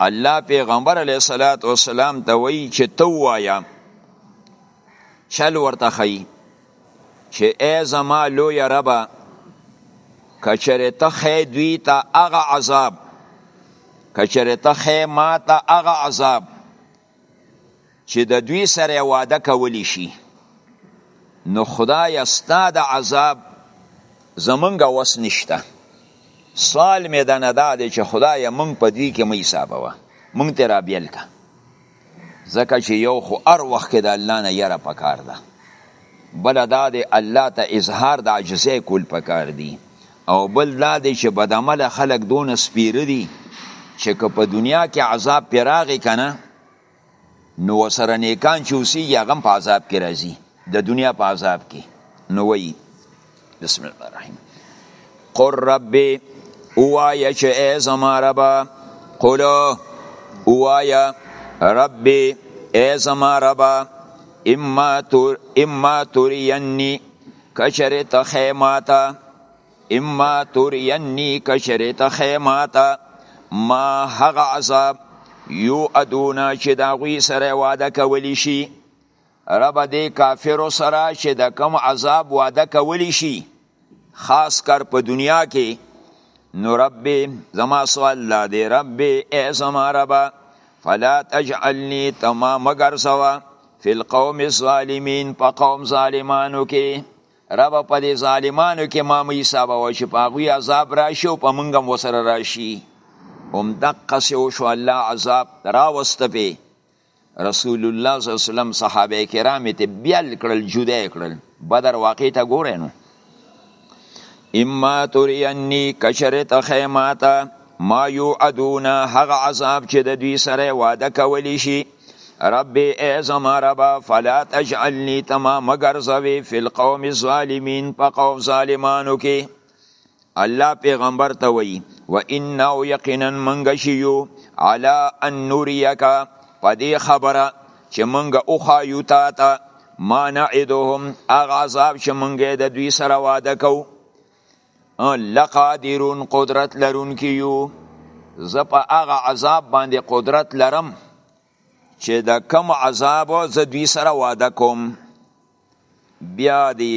الله پیغمبر علیه الصلاۃ والسلام ته وایي چې ته وایا چل ورته خی چې ای زما لوی ربا کچره ته خې دوی ته هغه عذاب کچره ته خې ما ته هغه عذاب چې د دوی سره واده کولی شي نو خدای ستا د عذاب زمونږ وس نشته سوال مې د نه دا دی چې خدای مونږ په دوی کې مې حساب وه مونږ ته را بیل که ځکه چې یو خو هر وخت کې د الله نه یره پکار ده بل دا دی الله ته اظهار د عجزې کول پکار دي او بل دا دی چې بد عمله خلک دونه سپیره دي چې که په دنیا کې عذاب پې راغی که نه نو ورسره نیکان چې اوسېږي هغه هم په عذاب کې راځي د دنیا په عذاب کې نو وایي بسم الله الرحیم قل ربي اوایا چې ای زما ربه قل اوایا ربي ای زما ربه اما تور اما تورینی کچره ته خیماتا اما تورینی کچره ته خیماتا ما هغه عذاب یو ادونا چې دا غوی سره وعده کولی شي رب دې کافر سره چې د کم عذاب وعده کولی شي خاص کر په دنیا کې نو رب زما سوال لا دې رب ای زما رب فلا تجعلنی تما مگر سوا فی القوم الظالمین په قوم ظالمانو کې رب په دې ظالمانو کې ما مې حساب و چې په هغوی عذاب راشي او په موږ هم ورسره راشي همدقسې وشو الله عذاب راوسته پې رسول الله صلی الله علیه وسلم صحابه کرام ته بیل کړل جدا کړل بدر واقع ته ګورئ نو اما ترینی کچره ته خیماته ما یوعدون هغه عذاب چې د دوی سره وعده کولی شي رب ای زما رب فلا تجعلنی تما مگر زوی فی القوم الظالمین په قوم ظالمانو کې الله پیغمبر ته وی و انه یقینا منغشیو علی ان نوریکا پدې خبره چې منګه او خایو تا ته ما نعدهم هغه عذاب چې مونږ د دوی سره وعده کو لقادرون قدرت لرونکي یو زه په هغه عذاب باندې قدرت لرم چې د کم عذاب زه دوی سره وعده کوم بیا دی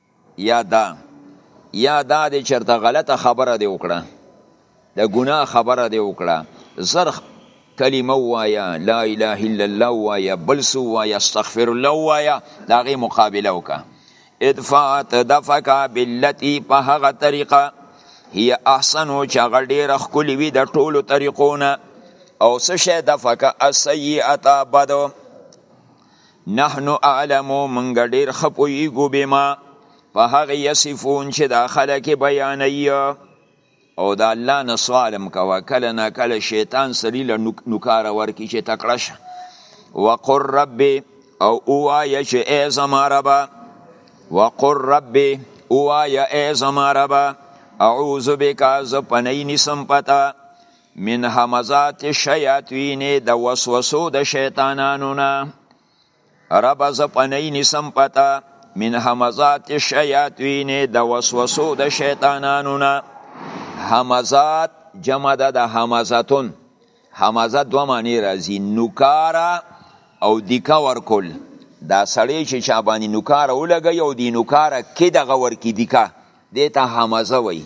یا دا یا دا دی چرته غلطه خبره دی وکړه د ګناه خبره دی وکړه زر کلمه وایا لا اله الا الله وایا بل سو وایا استغفر الله وایا دا غي مقابله وکا ادفع تدفق بالتي په هغه طریقه هي احسن او چې هغه ډیره ښکلې وي د ټولو طریقونه او څه شی دفقه السیئه بدو نحن اعلم منګ ډیر خپویګو بما په هغه یصفون چې دا خلک بیانوي او دا الله نه سوالم کوه کله نه کله شیطان سری له نوکار ورکی چې تکړه شه وقر رب او اوایا چې ای زما رب وقر رب اوایا ای زما رب اعوذ بک از پنی نسم پتا من همزات الشیاطین د وسوسو د شیطانانو نه رب ز پنی نسم پتا من همزات الشیاطین د وسوسو د شیطانانو نه همزات جمع ده د همزتون همزه دو معنی راځي نوکارا او دیکا ورکول دا سړی چې چا باندې نوکارا ولګي او دی نوکارا کې دغه ورکی دیکا دیتا همزه وایي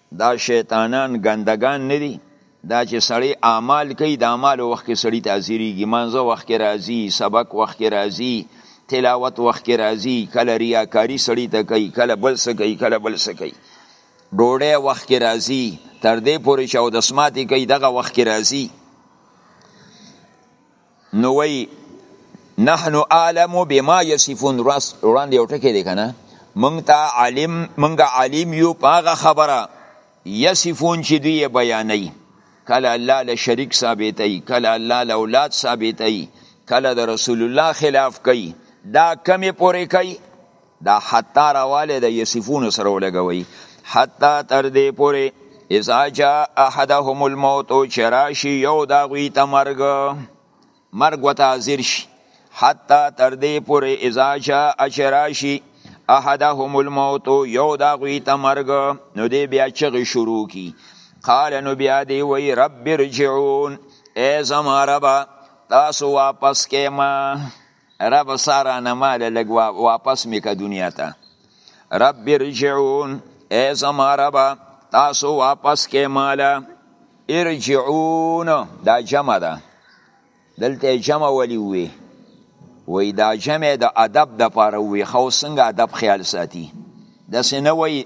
دا شیطانان ګندګان نه دي دا چې سړی اعمال کوي د اعمال وخت کې سړی تاثیریږي مانځه وخت کې راځي سبق وخت کې راځي تلاوت وخت کې راځي کله ریاکاری سړی ته کوي کله بل څه کوي کله بل څه کوي ډوډۍ وخت کې راځي تر دې پورې چې او د سماتې کوي دغه وخت کې راځي نو وایي نحن اعلم بما یصفون راس وړاندې یو ټکی دی کنه مونږ ته عالم مونږ عالم یو پاغه خبره یصفون چې دوی بیانوي کله الله له شریک ثابتوي کله الله له اولاد ثابتوي کله د رسول الله خلاف کوي دا کمی پورې کوي دا حتی راواله د یسفون سره ولګوي حتی تر دې پورې اذا جاء احدهم الموت چراشی یو دا غوی ته مرګ مرګ وته حاضر شي حتی تر دې پورې اذا جاء چراشی احدهم الموت یو دا غوی ته مرګ نو دې بیا چغې شروع کی قال نو بیا دی وی رب ارجعون ای زما ربا تاسو واپس کې ما رب سا رانه مال لږ واپس مې که دنیا ته رب ارجعون ای زما ربه تاسو واپس کې ماله ارجعون دا جمع ده دلته جمع ولی وی وی دا جمع د ادب د پاره وی خو څنګه ادب خیال ساتي د سنوي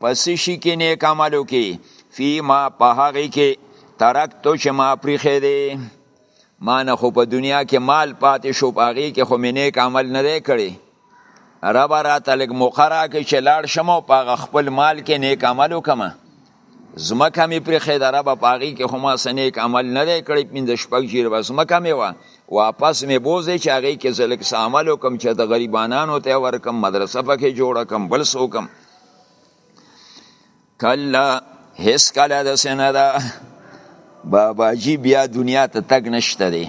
پس شي کې نیک عملو کې فی ما په هغه کې ترکتو چې ما پریخې دی ما نه خو په دنیا کې مال پاتې شو په هغه کې خو مې نیک عمل نه دی کړی رب راته لږ موقع راکړي چې لاړ شم او په هغه خپل مال کې نیک عمل وکړم ځمکه مې پرېښې ده ربه په هغې کې خو ما څه نیک عمل نه دی کړی پنځه شپږ جیره به ځمکه مې وه واپس مې بوځې چې هغې کې زه لږ څه عمل وکړم چې د غریبانانو ته یې ورکړم مدرسه پکې جوړه کړم بل څه وکړم کلا هیڅ کله د سینه ده بابا جی بیا دنیا ته تګ نشته دی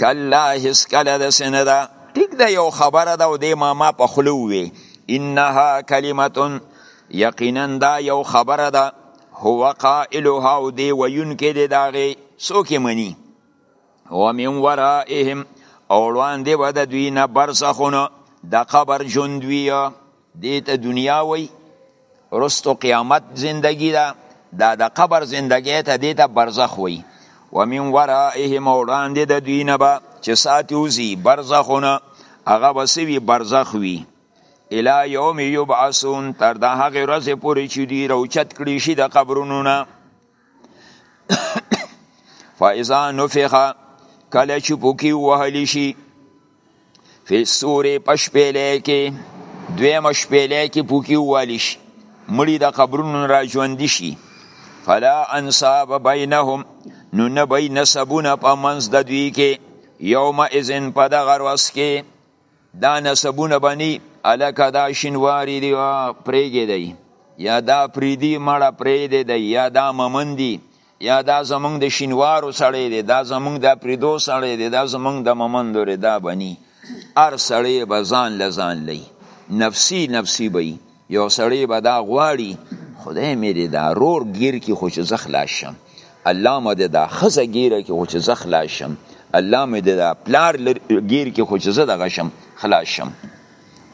کلا هیڅ کله د سینه ده ټیک ده یو خبره ده او د ماما په خلو وی انها کلمه یقینا دا یو خبره ده هو قائلها او دی ویون کې دی داغه څوک منی ومن ورائهم او وړاندې به د دوی نه برزخونه د قبر ژوند وي دې ته دنیا وای رستو قیامت زندگی ده دا د قبر زندگی ته دې ته برزخ وای ومن ورائهم وړاندې د دوی نه به چې ساتي وزي برزخونه هغه به سوي برزخ وي الی یوم یبعثون تر د هغې ورځې پورې چې دوی راوچت کړي شي د قبرونو نه فاذا نفخ کله چې پوکی وهلی شي فی سورې پشپېلې کې دوی مشپېلې کې پوکی وهلی شي مړي د قبرونو را ژوند شي فلا انصاب بینهم نو نه بی نسبونه په منځ د دوی کې یوم اذن په دغه ورځ کې دا نسبونه بنی الکه دا شینواری دی پریګی دی یا دا پریدی مړه پریدی دی یا دا ممن دی یا دا زمونږ د شینوارو سړی دی دا زمونږ د پریدو سړی دی دا زمونږ د ممن دوری دا بنی ار سړی به ځان لزان لئی نفسی نفسی بئی یو سړی به دا غواړي خدای مې دې دا رور ګیر کې خو چې زه خلاص شم الله مې دې دا ښځه ګیره کې خو چې زه خلاص شم الله مې دې دا پلار ګیر کې خو چې زه دغه شم خلاص شم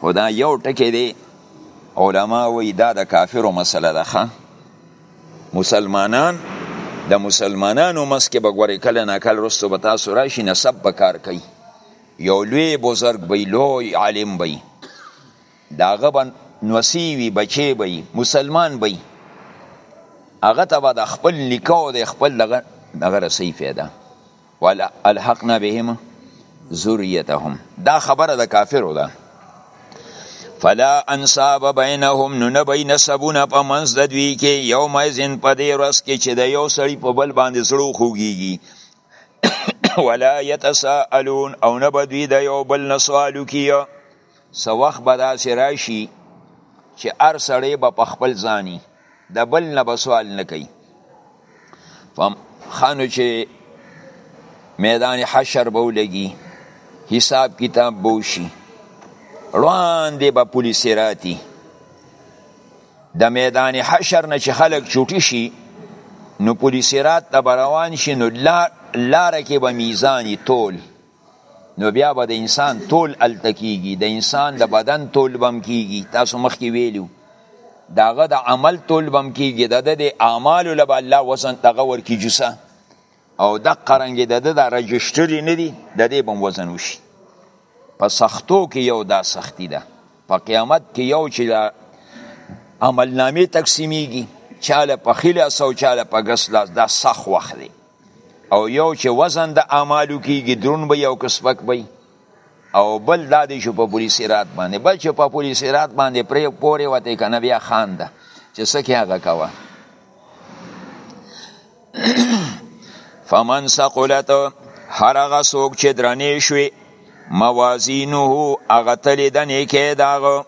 خو دا یو ټکی دی علما وایي دا د کافرو مسله ده ښه مسلمانان د مسلمانانو مس کې به ګورې کله نه کله رستو به تاسو راشي نسب به کار کوي یو لوی بزرګ به لوی عالم به د هغه به نوسي وي بچی به وي مسلمان به وي هغه ته به د خپل نیکه او د خپل دغه دغه رسي فایده ولا الحقنا بهم ذریتهم دا خبره د کافرو ده فلا انصاب بینهم نو نه بین سبونه په منځ د دوی کې یوم ازن په دې ورځ کې چې د یو سړي په بل باندې زړه خوږیږي ولا یتساءلون او نه به دوی د یو بل نه سوال وکړي څه وخت به داسې راشي چې هر سړی به په خپل ځاني د بل نه به سوال نه کوي خانو چې میدان حشر به ولګي حساب کتاب به وشي وړاندې به پولیس راتی د میدان حشر نه چې خلک چوټي شي نو پولیس رات ته روان شي نو لار لار کې به میزانی تول نو بیا به د انسان تول الته کیږي د انسان د بدن تول بم کیږي تاسو مخکې ویلو داغه د عمل تول بم کیږي د د اعمالو له الله وزن دغه ورکی جوسه او د قرنګ د د رجستر نه دی د دې بم وزن وشي په سختو کې یو دا سختی ده په قیامت کې یو چې دا عملنامې تقسیمیږي چاله په خلاص او چاله په غسلاس دا سخ وخت دی او یو چې وزن د اعمالو کیږي درون به یو که سپک وي او بل دا دی چې په پولی صراط باندې بل چې په پولی صراط باندې پرې پورې وته کنه بیا خان ده چې سکه هغه کوا فمن ثقلت هر هغه څوک چې درنې شوي موازینه هغه تلې د نیکې داغه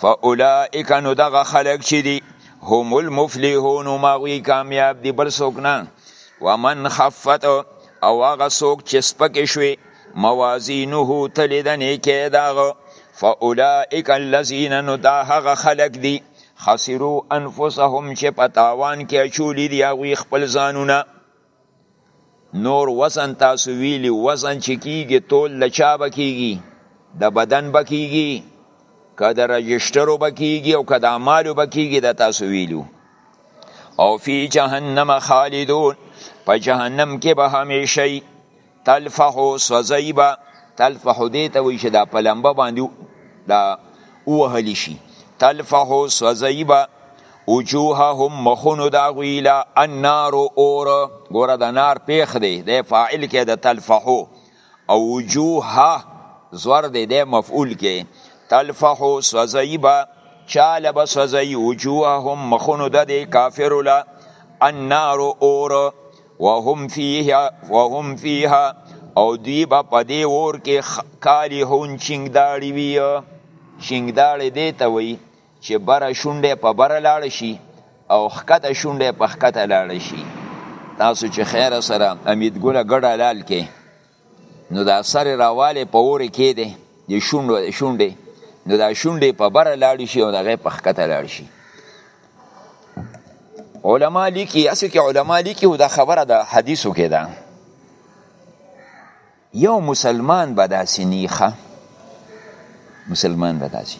فاولائک نو دغه خلق چی دی هم المفلحون ماغوی کامیاب دی بل سوک نه ومن خفت او هغه سوک چې سپک شوی موازینه تلی د نیکی داغه فاولائک الذین نو دا هغه خلق دی خسرو انفسهم چې پتاوان کې چولی دی هغوی خپل ځانونه نور وزن تاسو ویلی وزن چې کیږي تول د چا به کیږي د بدن به کیږي که د رجسټرو به کیږي او که د اعمالو به کیږي د تاسو ویلو او فی جهنم خالدون په جهنم کې به همیشه تلفحو سوځی به تلفحو دی ته وی چې دا په لمبه باندې دا وهلی شي تلفحو سوځی به وجوههم مخونو دا غویلا النار اور ګوره د نار پیخ دی د فاعل کې د تلفحو او وجوه زور دی د مفعول کې تلفحو سوځی به چاله به سوځی وجوههم مخونو د کافرو لا النار اور وهم فيها وهم فيها او دوی به په دې اور کې کالی هون چنګداړي وي چنګداړي دې ته وي چې بره شونډه په بره لاړ شي او خکته شونډه په خکته لاړ شي تاسو چې خیر سره امید ګل ګډه لال کې نو دا سر راواله په اور کې دی د شونډو شونډې نو دا شونډې په بره لاړ شي او دغه په ښکته لاړ شي علما لیکي اسو کې علما لیکي او دا خبره د حدیثو کې ده یو مسلمان به داسې نیخه مسلمان به داسې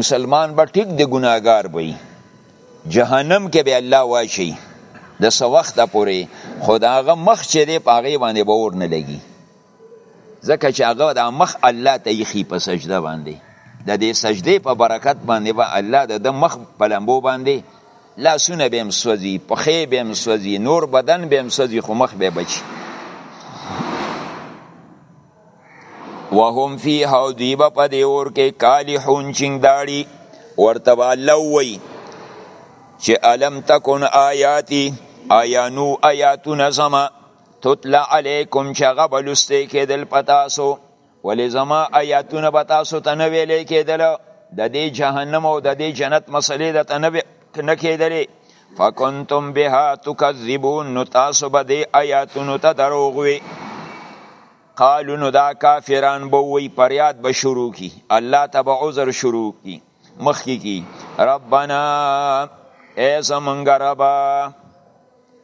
مسلمان به ټیک د ګناګار وي جهنم کې به الله واچي د څه وخته پورې خو د هغه مخ چې دی په هغې باندې به اور نه لګي ځکه چې هغه د مخ الله ته ایښي په سجده باندې د دې سجدې په برکت باندې به الله د ده مخ په لمبو باندې لاسونه به هم سوځي پښې به هم سوځي نور بدن به هم سوځي خو مخ به بچي وهم فیه او دوی به په دې اور کې کالحون چنګداړي ورته به الله ووایي چې الم تکن آیاتي آیا نو آیاتونه زما تطلع علیکم چې هغه به لوستې کېدل په تاسو ولې زما آیاتونه به تاسو ته نه ویلې کېدل د دې جهنم او د دې جنت مسلې درته نه نه کېدلې فکنتم بها تکذبون نو تاسو به دې آیاتونو ته دروغ وي قالو نو دا کافران به وی پریاد به شروع کی الله ته به عذر شروع کی مخکی کی ربنا ای زمونږ ربا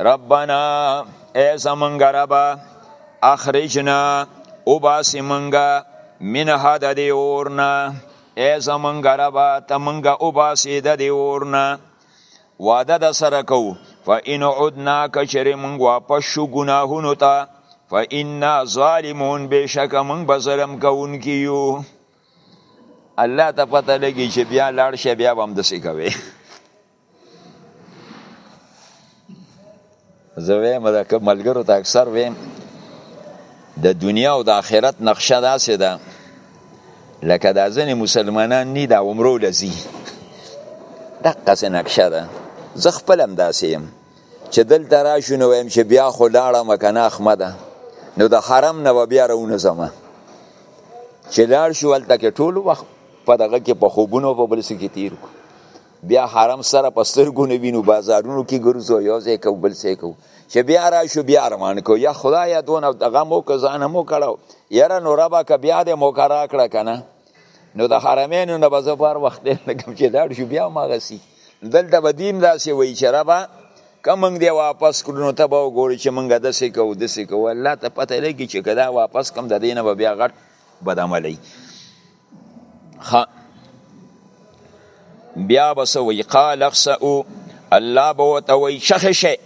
ربنا ای زمونږ ربا اخرجنا وباسې مونږه منها د دې اورنه ای زمونږ ربا ته مونږه وباسې د دې اورنه وعده د سره کو فإن عدنا کچرې مونږ واپس شو ګناهونو ته فإنا ظالمون بشک مونږ به ظلم کوونکي یو الله ته پته لګي چې بیا لاړ شي بیا به همداسې کوي زه ویم دا که ملګرو ته اکثر ویم د دنیا او د آخرت نقشه داسې ده لکه دا ځینې مسلمانان نی دا عمرو لذي دقسې نقشه ده زه خپل هم داسې یم چې دلته راشو نو ویم چې بیا خو لاړم که نه اخمه ده نو د حرم نه به بیا راونه ځمه چې لاړ شو هلته کې ټول وخت په دغه کې په خوبونو په بل څه کې تیر کړو بیا حرم سره په سترګو نه وینو بازارونو کې ګرځو یو ځای کو بل ځای کو چې بیا راشو بیا ارمان کو یا خدای دونه دغه مو که ځان مو کړو یاره نو ربا که بیا دې مو کرا کړه کنه نو د حرمینو نه بزه پر وخت نه کوم چې لاړ شو بیا ما غسی دلته به دیم داسې وای چې ربا کمنګ دی واپس کړو نو ته به وګوري چې منګه د سې کو د سې کو الله ته پته لګي چې کدا واپس کم د دینه به بیا غټ بدعملی ښه بیا به څه وایي قال اخسئو الله به ورته وایي چخې شئ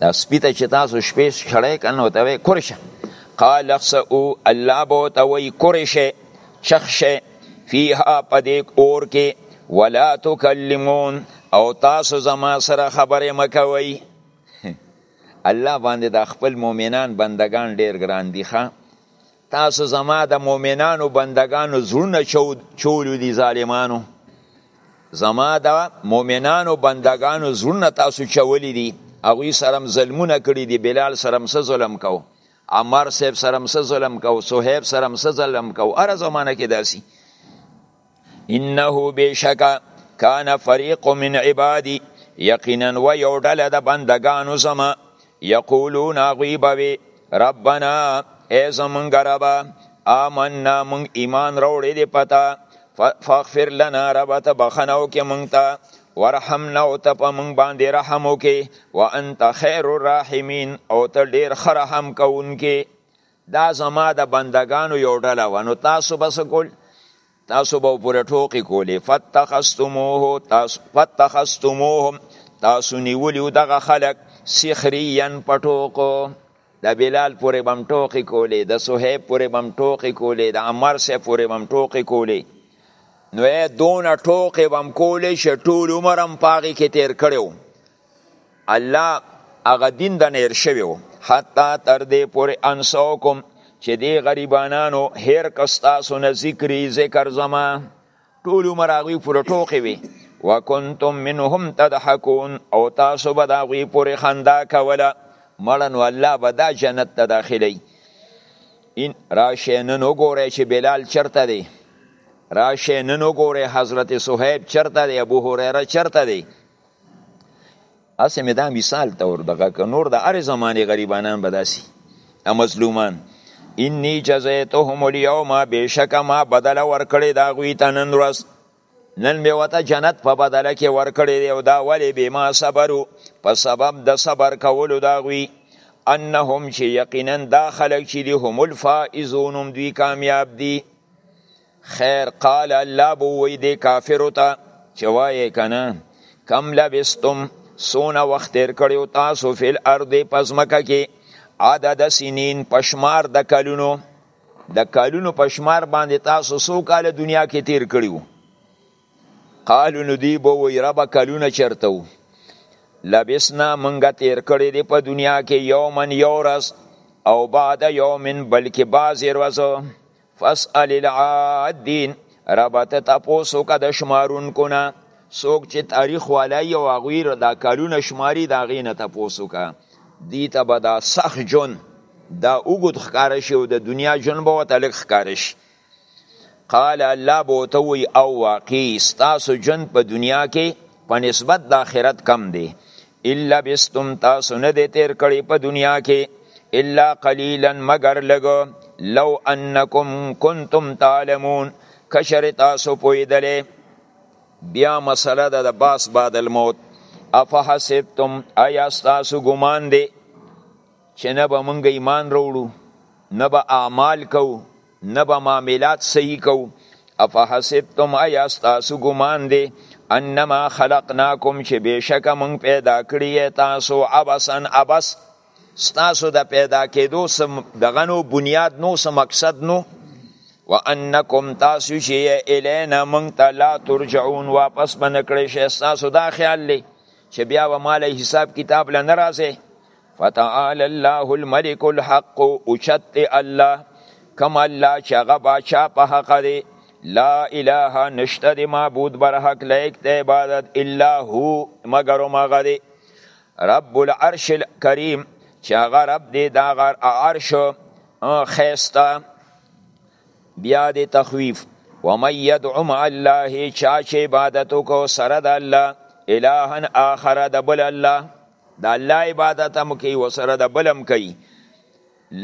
دا سپي ته چې تاسو شپې شړی که نو ته وایي کور شه قال اخسئو الله به ورته وایي کور شئ چخ شئ فیها په دې اور کې ولا تکلمون او تاسو زما سره خبرې مه کوئ الله باندې د خپل مؤمنان بندگان ډیر ګران دي ښه تاسو زما د مؤمنانو بندگانو زړونه چولو دي ظالمانو زما د مؤمنانو بندگانو زړونه تاسو چولې دي هغه سره ظلمونه کړی دي بلال سره مس ظلم کو عمر صاحب سره مس ظلم کو صہیب سره مس ظلم کو ار زمانه کې داسي انه بشکا کان فریق من عبادی یقینا و یو ډله د بندگانو زما یقولون هغوی به وي ربنا ای زمونږ ربه آمنا مونږ ایمان راوړی دی پتا فاغفر لنا ربه ته بخښنه وکړې مونږ ته ورحمنا او ته په مونږ باندې رحم وکړې وانت خیر الراحمین او ته ډېر ښه رحم کوونکی دا زما د بندګانو یو ډله وه نو تاسو به څه کول تاسو به پورې ټوقې کولې فتخستموه تاسو فتخستموهم تاسو نیولیو دغه خلک سخریین په ټوقو د بلال پورې بم ټوقې کولې د صهیب پورې بم ټوقې کولې د عمر سه پورې بم ټوقې کولې نو دونه ټوقې بم کولې چې ټول عمرم پاغې کې تیر کړو الله هغه دین د نیر شوی و حتی تر دې پورې انسوکم چې دې غریبانانو هیر کستاسو نه ذکری ذکر زما ټول عمر هغوی پورې ټوقې وي وکنتم منهم تضحکون او تاسو به د هغوی پورې خندا کوله مړه نو الله به دا جنت ته داخلی این راشئ نن وګورئ چې بلال چرته دی راشئ نن وګورئ حضرت صهیب چرته دی ابو هریره چرته دی اسې مې دا مثال ته ور دغه که نور د هرې زمانې غریبانان به داسې مظلومان انی جزیتهم اليوم بېشکه ما بدله ورکړې د هغوی ته نن ورځ نن مې ورته جنت په بدله کې ورکړی دی او دا ولې بما صبرو په سبب د صبر کولو د هغوی انهم چې یقینا دا خلک چې دي هم الفائزون هم دوی کامیاب دي خیر قال الله بو وی دی کافرو ته چې وایې کنه کم لبستم سونه وخت تیر کړیو تاسو فل ارض پزمکه کې عدد سنین پشمار د کلونو د کلونو پشمار باندې تاسو سو کال دنیا کې تیر کړیو قالو ندی بو وی رب کلونه چرته لبسنا منګه تیر کړی دی په دنیا کې یومن یورس او بعد یومن بلکې بعضې ورځو فاسأل العادین ربه ته تپوس وکړه د شمارونکو نه څوک چې تاریخ والا یو هغوی دا کالونه شماري د هغې نه تپوس وکړه دوی ته به دا سخت ژوند دا اوږد ښکاره شي او د دنیا ژوند به ورته لږ ښکاره شي قال الله به ورته ووایي او واقعي ستاسو ژوند په دنیا کې په نسبت د آخرت کم دی الا بستم تاسو نه دی تیر کړی په دنیا کې الا قلیلا مگر لګ لو انکم کنتم تعلمون کشر تاسو پویدلې بیا مسله ده د باس بعد الموت افحسبتم ایا تاسو ګمان دی چې نه به مونږ ایمان وروړو نه به اعمال کوو نه به معاملات صحیح کوو افحسبتم ایا ستاسو ګمان دی انما خلقناکم چې بېشکه موږ پیدا کړی تاسو عبسا عبس ستاسو د پیدا کېدو سم دغه نو بنیاد نو سم مقصد نو وانکم تاسو چې الینا موږ ته لا ترجعون واپس بنکړی شي ستاسو دا خیال دی چې بیا به مال حساب کتاب لنه راځي فتعال الله الملك الحق اوچت الله کم الله چې هغه باچا په حق دی لا اله نشته دی معبود بر حق لایق د عبادت الا هو مگر مغه دی رب العرش الكريم چې هغه رب دی دا غر عرش خيستا بیا دی تخویف ومن يدعو مع الله چا چې عبادت کو سره د الله الهن اخر د بل الله د الله عبادت هم کوي وسره د بلم کوي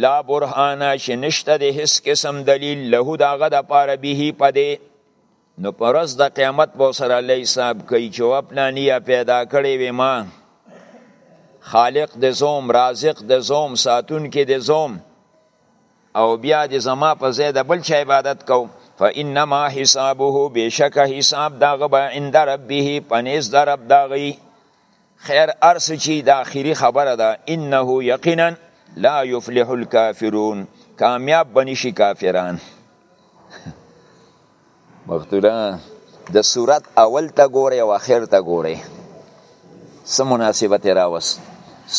لا برهانا چې نشته د هیڅ قسم دلیل له د هغه دپاره به په دې نو په ورځ د قیامت به سره الله حساب کوي چې و پلاني پیدا کړی وې ما خالق د زوم رازق د زوم ساتون کې د زوم او بیا د زما په ځای د بل چا عبادت کو فانما حسابه بشک حساب داغه به عند ربه پنيز درب داغي خیر ارس چی دا اخیری خبره ده انه یقینا لا یفلح الکافرون کامیاب بنشي کافران مختولا د صورت اول ته ګوره او اخر ته ګوره سم مناسبت راوس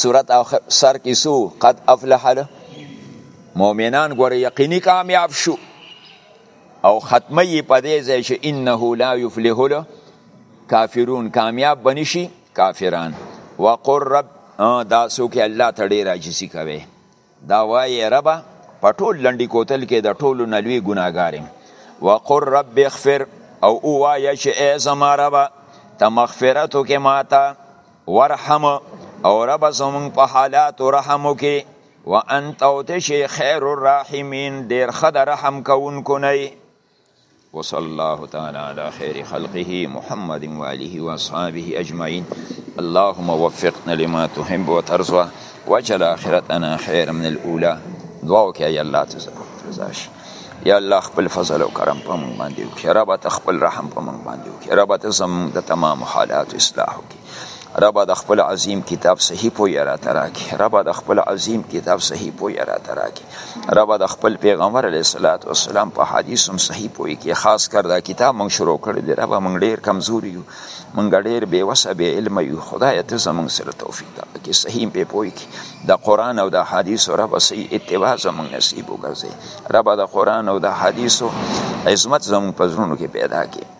صورت سر کې سو قد افلح مؤمنان ګوره یقیني کامیاب شو او ختمه یې په دې ځای چې انه لا یفلح کافرون کامیاب بنی شي کافران وقر رب دا څوک الله ته ډیر عاجزي کوي دا وایي رب په ټول لنډی کوتل کې د ټولو نلوي ګناګارم وقر رب اغفر او او وایي چې ای زما رب ته مغفرت وکې ماته ورحم او رب زمون په حالات رحم وکې وانت او تشي خیر الرحیمین ډیر خد رحم کوونکو نه وصلى الله تعالى على خير خلقه محمد وآله وأصحابه أجمعين اللهم وفقنا لما تحب وترضى واجعل آخرتنا خير من الأولى دعوك يا الله تزاش یا الله خپل فضل او کرم په موږ باندې وکړي رب ته خپل رحم په موږ باندې وکړي رب ته زموږ د تمام حالات اصلاح وکړي ربه د خپل عظیم کتاب صحیح پوی راته راکې ربه د خپل عظیم کتاب صحیح پوی راته راکې ربه د خپل پیغمبر علیه الصلاۃ والسلام په حدیث هم صحیح پوی کې خاص کر دا کتاب مونږ شروع کړی دی ربه مونږ ډیر کمزوري یو مونږ ډیر بې وسه بې علم یو خدای ته زمونږ سره توفیق راکړي کې صحیح په پوی کې د قران او د حدیث ربه صحیح اتباع زمونږ نصیب وګرځي ربه د قران او د حدیث عظمت زمونږ پزړونو کې پیدا کړي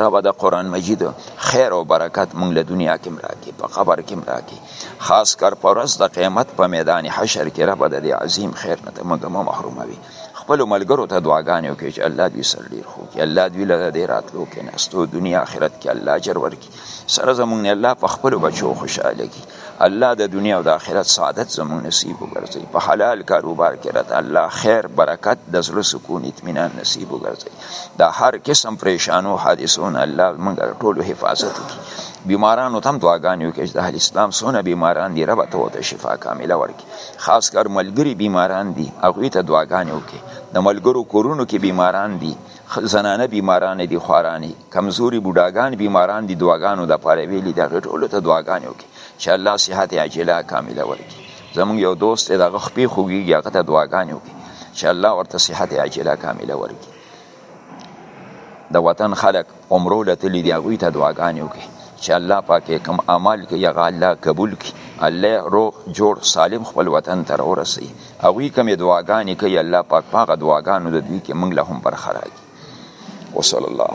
رب د قران مجید خیر او برکت مونږ له دنیا کې مراکې په قبر کې مراکې خاص کر پر ورځ د قیامت په میدان حشر کې رب د دې عظیم خیر نه مونږ مو محروم وي خپل ملګرو ته دعاګانې وکړي چې الله دې سر ډیر خو کې الله دې له دې راتلو کې نستو دنیا آخرت کې الله اجر ورکړي سره زمونږ نه الله په خپل بچو خوشاله کی الله د دنیا او د آخرت سعادت زمونږ نصیب وګرځي په حلال کاروبار کې راته الله خیر برکت د زړه سکون اطمینان نصیب وګرځي دا هر قسم پریشانو حادثو نه الله موږ ټول حفاظت وکړي بیمارانو تم دعاګانې وکړي د اهل اسلام سونه بیماران دي رب ته وته شفا کامله ورکړي خاص کر ملګری بیماران دي هغه ته دعاګانې وکړي د ملګرو کورونو کې بیماران دي زنانه بیماران دي خورانه کمزوري بوډاګان بیماران دي دعاګانو د پاره ویلي دا ټولو ته دعاګانې وکړي چې الله صحت عاجله کامله ورکړي زموږ یو دوست دی دغه خپې خوږېږي هغه ته دعاګانې وکړي چې الله ورته صحت عاجله کامله ورکړي د وطن خلک عمرو له تللي دي هغوی ته دعاګانې وکړي چې الله پاک یې کوم اعمال کوي هغه الله قبول کړي الله روغ جوړ سالم خپل وطن ته راورسوي هغوی کومې دعاګانې کوي الله پاک په هغه دعاګانو د دوی کې موږ له هم برخه راکړي وصلی الله